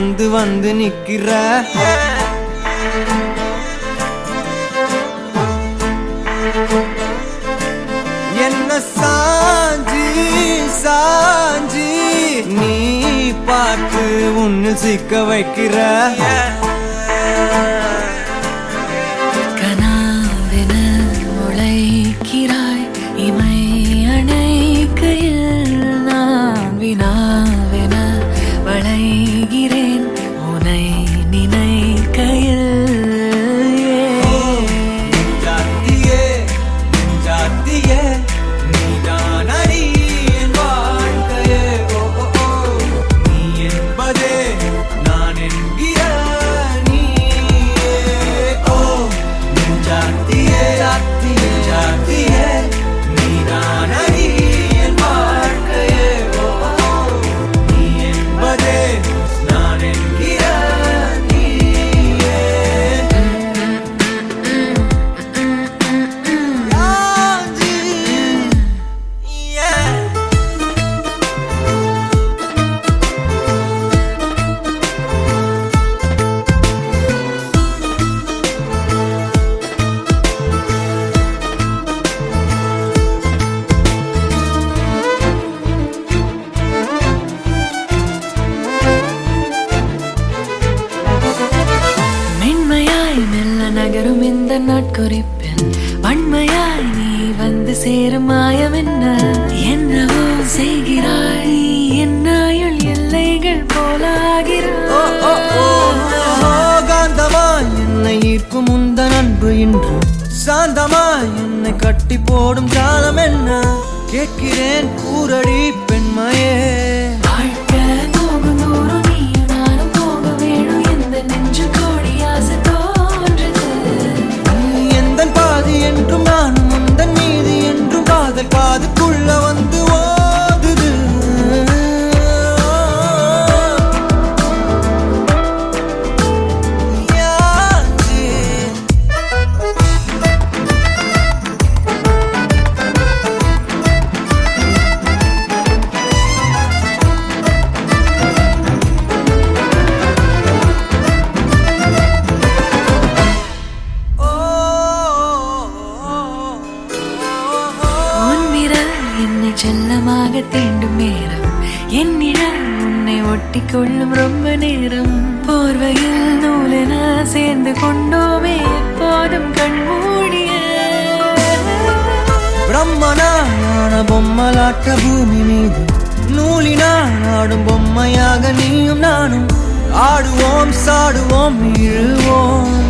வந்து வந்து நிக்கிற. என்ன சாஞ்சி சாஞ்சி நீ பார்த்து உன்னு சிக்க வைக்கிற. கனாவென முளைக்கிறாய் இமை நகரும் இந்த நாட்குறிப்பில் வன்மையாய் நீ வந்து சேரும் மாயம் என்ன? என்னவோ செய்கிறாய் என்னாயுள் எல்லைகள் போலாகிறாய். என்னை ஈர்க்கும் உந்த அன்பு இன்று. சாந்தமா என்னை கட்டி போடும் காலம் என்ன? கேட்கிறேன் கூரடி பெண்மையே. என்னை தீண்டும் நேரம். என்னிடம் உன்னை ஒட்டி கொள்ளும் ரொம்ப நேரம். போர்வையில் நூலென சேர்ந்து கொண்டோமே எப்போதும் கண்மூடிய பிரம்மனான பொம்மலாட்ட பூமி மீது. நூலினால் ஆடும் பொம்மையாக நீயும் நானும். ஆடுவோம் சாடுவோம் இழுவோம்.